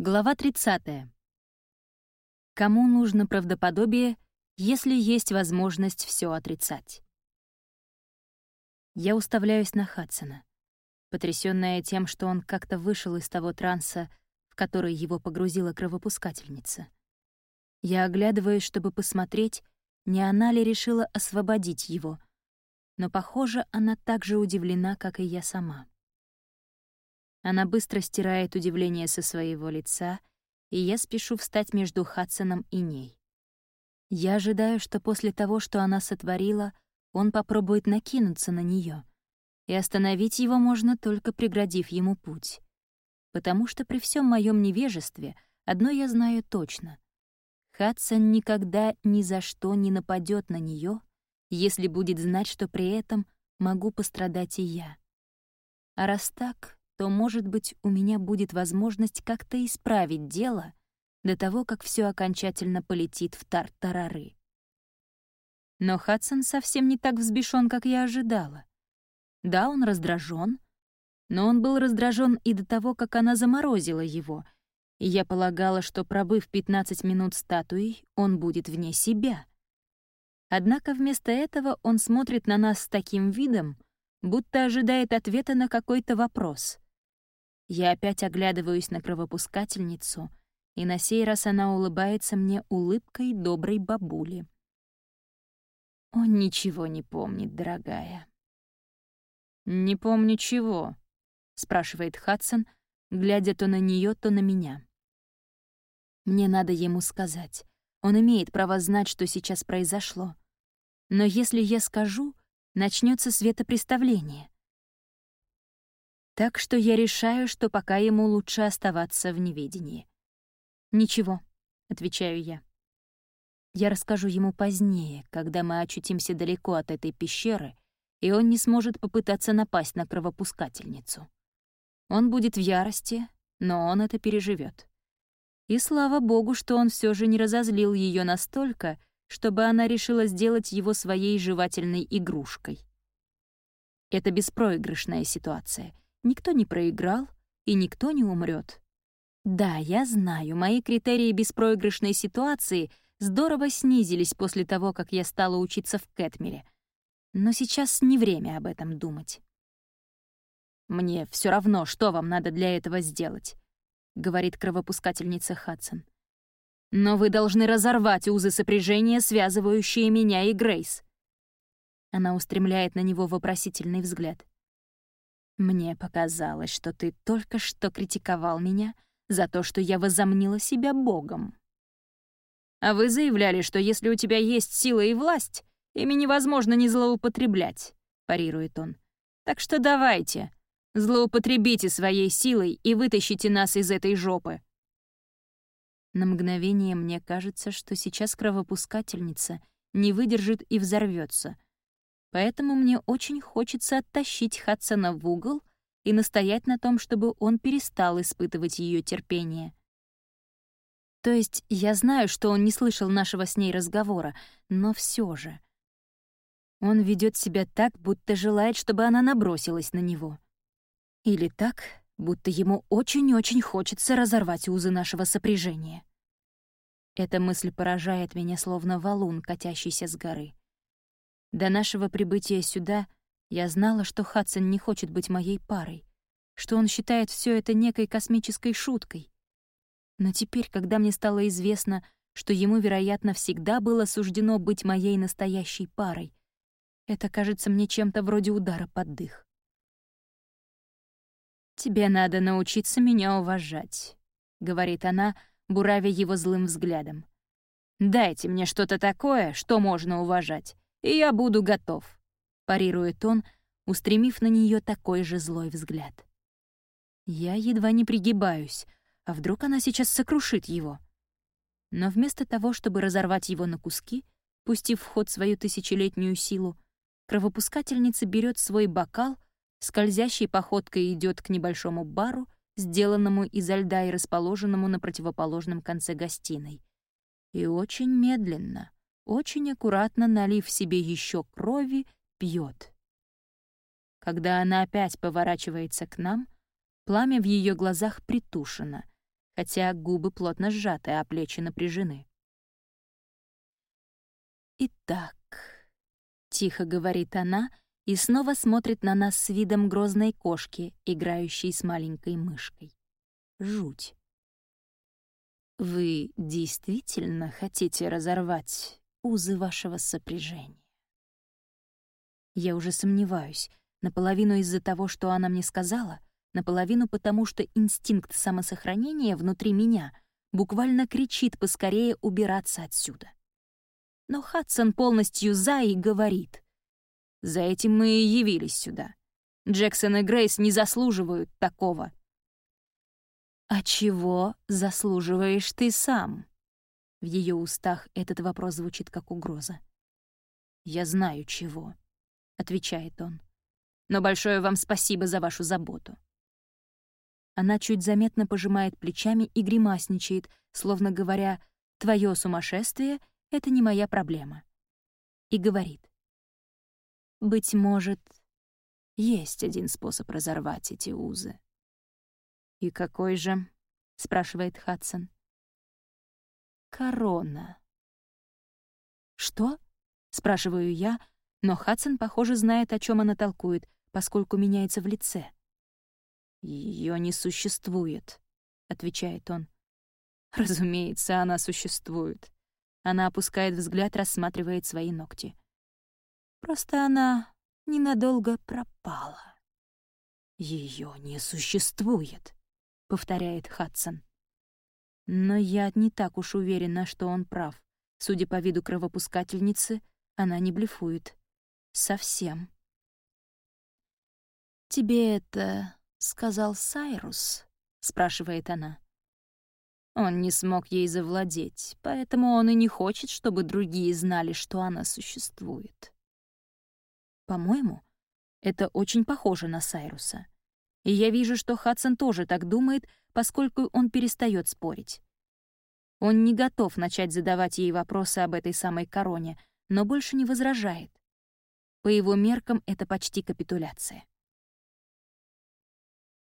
Глава 30. Кому нужно правдоподобие, если есть возможность все отрицать? Я уставляюсь на Хадсона, потрясённая тем, что он как-то вышел из того транса, в который его погрузила кровопускательница. Я оглядываюсь, чтобы посмотреть, не она ли решила освободить его, но, похоже, она так же удивлена, как и я сама. Она быстро стирает удивление со своего лица, и я спешу встать между Хадсоном и ней. Я ожидаю, что после того, что она сотворила, он попробует накинуться на нее, и остановить его можно только преградив ему путь. Потому что при всем моем невежестве одно я знаю точно. Хадсон никогда ни за что не нападет на нее, если будет знать, что при этом могу пострадать и я. А раз так, то, может быть, у меня будет возможность как-то исправить дело до того, как все окончательно полетит в тартарары. Но Хадсон совсем не так взбешен, как я ожидала. Да, он раздражен, но он был раздражен и до того, как она заморозила его, и я полагала, что, пробыв 15 минут статуей, он будет вне себя. Однако вместо этого он смотрит на нас с таким видом, будто ожидает ответа на какой-то вопрос. Я опять оглядываюсь на кровопускательницу, и на сей раз она улыбается мне улыбкой доброй бабули. Он ничего не помнит, дорогая. «Не помню чего», — спрашивает Хадсон, глядя то на нее, то на меня. Мне надо ему сказать. Он имеет право знать, что сейчас произошло. Но если я скажу, начнется светопреставление. Так что я решаю, что пока ему лучше оставаться в неведении. «Ничего», — отвечаю я. Я расскажу ему позднее, когда мы очутимся далеко от этой пещеры, и он не сможет попытаться напасть на кровопускательницу. Он будет в ярости, но он это переживет. И слава богу, что он все же не разозлил ее настолько, чтобы она решила сделать его своей жевательной игрушкой. Это беспроигрышная ситуация — Никто не проиграл, и никто не умрет. Да, я знаю, мои критерии беспроигрышной ситуации здорово снизились после того, как я стала учиться в Кэтмере. Но сейчас не время об этом думать. «Мне все равно, что вам надо для этого сделать», — говорит кровопускательница Хадсон. «Но вы должны разорвать узы сопряжения, связывающие меня и Грейс». Она устремляет на него вопросительный взгляд. Мне показалось, что ты только что критиковал меня за то, что я возомнила себя богом. А вы заявляли, что если у тебя есть сила и власть, ими невозможно не злоупотреблять, парирует он. Так что давайте, злоупотребите своей силой и вытащите нас из этой жопы. На мгновение мне кажется, что сейчас кровопускательница не выдержит и взорвется — Поэтому мне очень хочется оттащить Хадсона в угол и настоять на том, чтобы он перестал испытывать ее терпение. То есть я знаю, что он не слышал нашего с ней разговора, но все же. Он ведет себя так, будто желает, чтобы она набросилась на него. Или так, будто ему очень-очень хочется разорвать узы нашего сопряжения. Эта мысль поражает меня, словно валун, катящийся с горы. До нашего прибытия сюда я знала, что Хадсон не хочет быть моей парой, что он считает все это некой космической шуткой. Но теперь, когда мне стало известно, что ему, вероятно, всегда было суждено быть моей настоящей парой, это кажется мне чем-то вроде удара под дых. «Тебе надо научиться меня уважать», — говорит она, буравя его злым взглядом. «Дайте мне что-то такое, что можно уважать, и я буду готов», — парирует он, устремив на нее такой же злой взгляд. Я едва не пригибаюсь, а вдруг она сейчас сокрушит его. Но вместо того, чтобы разорвать его на куски, пустив в ход свою тысячелетнюю силу, кровопускательница берет свой бокал, скользящей походкой идет к небольшому бару, сделанному изо льда и расположенному на противоположном конце гостиной. И очень медленно, очень аккуратно налив себе еще крови, пьет. Когда она опять поворачивается к нам, пламя в ее глазах притушено, хотя губы плотно сжаты, а плечи напряжены. «Итак», — тихо говорит она и снова смотрит на нас с видом грозной кошки, играющей с маленькой мышкой. Жуть. «Вы действительно хотите разорвать узы вашего сопряжения?» Я уже сомневаюсь, наполовину из-за того, что она мне сказала, наполовину потому, что инстинкт самосохранения внутри меня буквально кричит поскорее убираться отсюда. Но Хадсон полностью за и говорит. За этим мы и явились сюда. Джексон и Грейс не заслуживают такого. «А чего заслуживаешь ты сам?» В ее устах этот вопрос звучит как угроза. «Я знаю, чего», — отвечает он. «Но большое вам спасибо за вашу заботу». Она чуть заметно пожимает плечами и гримасничает, словно говоря, «Твое сумасшествие — это не моя проблема». И говорит. «Быть может, есть один способ разорвать эти узы». «И какой же?» — спрашивает Хадсон. «Корона». «Что?» — спрашиваю я, но Хадсон, похоже, знает, о чем она толкует, поскольку меняется в лице. Ее не существует», — отвечает он. «Разумеется, она существует». Она опускает взгляд, рассматривает свои ногти. «Просто она ненадолго пропала». Ее не существует», — повторяет Хадсон. Но я не так уж уверена, что он прав. Судя по виду кровопускательницы, она не блефует. Совсем. «Тебе это сказал Сайрус?» — спрашивает она. Он не смог ей завладеть, поэтому он и не хочет, чтобы другие знали, что она существует. По-моему, это очень похоже на Сайруса. И я вижу, что Хадсон тоже так думает, поскольку он перестает спорить. Он не готов начать задавать ей вопросы об этой самой короне, но больше не возражает. По его меркам это почти капитуляция.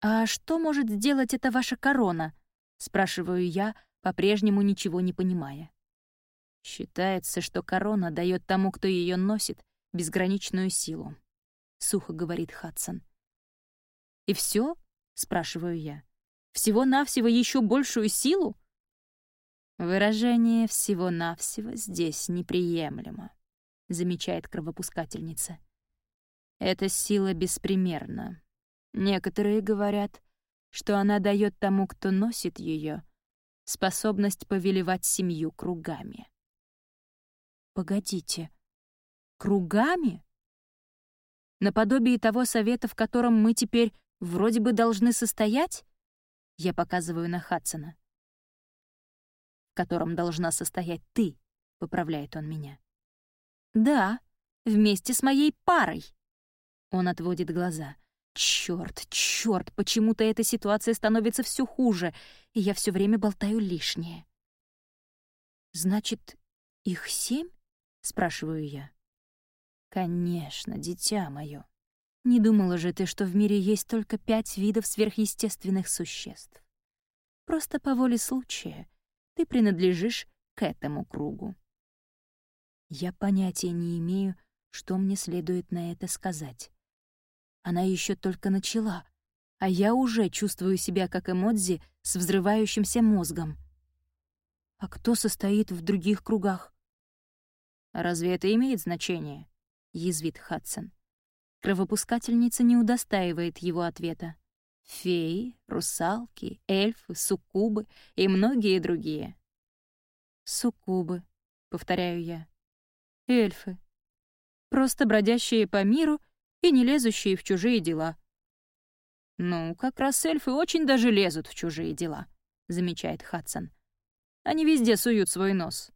«А что может сделать эта ваша корона?» — спрашиваю я, по-прежнему ничего не понимая. «Считается, что корона дает тому, кто ее носит, безграничную силу», — сухо говорит Хадсон. «И все? спрашиваю я. «Всего-навсего еще большую силу?» «Выражение «всего-навсего» здесь неприемлемо», — замечает кровопускательница. «Эта сила беспримерна. Некоторые говорят, что она дает тому, кто носит ее, способность повелевать семью кругами». «Погодите, кругами?» Наподобие того совета, в котором мы теперь вроде бы должны состоять? Я показываю на Хадсона. В котором должна состоять ты, поправляет он меня. Да, вместе с моей парой. Он отводит глаза. Чёрт, чёрт, почему-то эта ситуация становится все хуже, и я все время болтаю лишнее. Значит, их семь? спрашиваю я. Конечно, дитя мое. Не думала же ты, что в мире есть только пять видов сверхъестественных существ. Просто по воле случая ты принадлежишь к этому кругу. Я понятия не имею, что мне следует на это сказать. Она еще только начала, а я уже чувствую себя как эмодзи с взрывающимся мозгом. А кто состоит в других кругах? «Разве это имеет значение?» — язвит Хадсон. Кровопускательница не удостаивает его ответа. Феи, русалки, эльфы, суккубы и многие другие. «Суккубы», — повторяю я. «Эльфы. Просто бродящие по миру и не лезущие в чужие дела». «Ну, как раз эльфы очень даже лезут в чужие дела», — замечает Хадсон. «Они везде суют свой нос».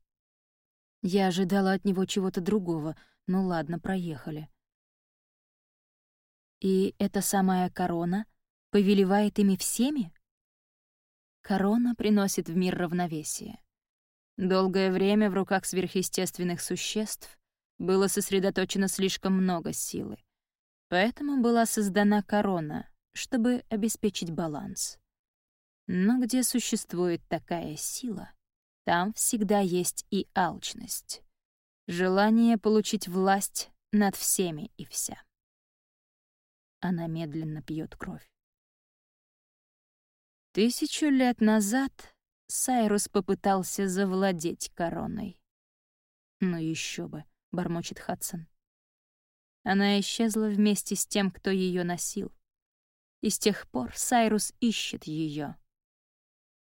Я ожидала от него чего-то другого, ну ладно, проехали. И эта самая корона повелевает ими всеми? Корона приносит в мир равновесие. Долгое время в руках сверхъестественных существ было сосредоточено слишком много силы. Поэтому была создана корона, чтобы обеспечить баланс. Но где существует такая сила, там всегда есть и алчность. Желание получить власть над всеми и вся. Она медленно пьет кровь. Тысячу лет назад Сайрус попытался завладеть короной. «Ну еще бы», — бормочет Хадсон. Она исчезла вместе с тем, кто ее носил. И с тех пор Сайрус ищет ее.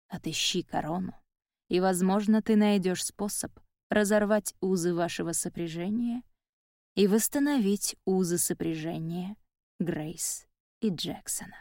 Отыщи корону, и, возможно, ты найдешь способ разорвать узы вашего сопряжения и восстановить узы сопряжения Грейс и Джексона.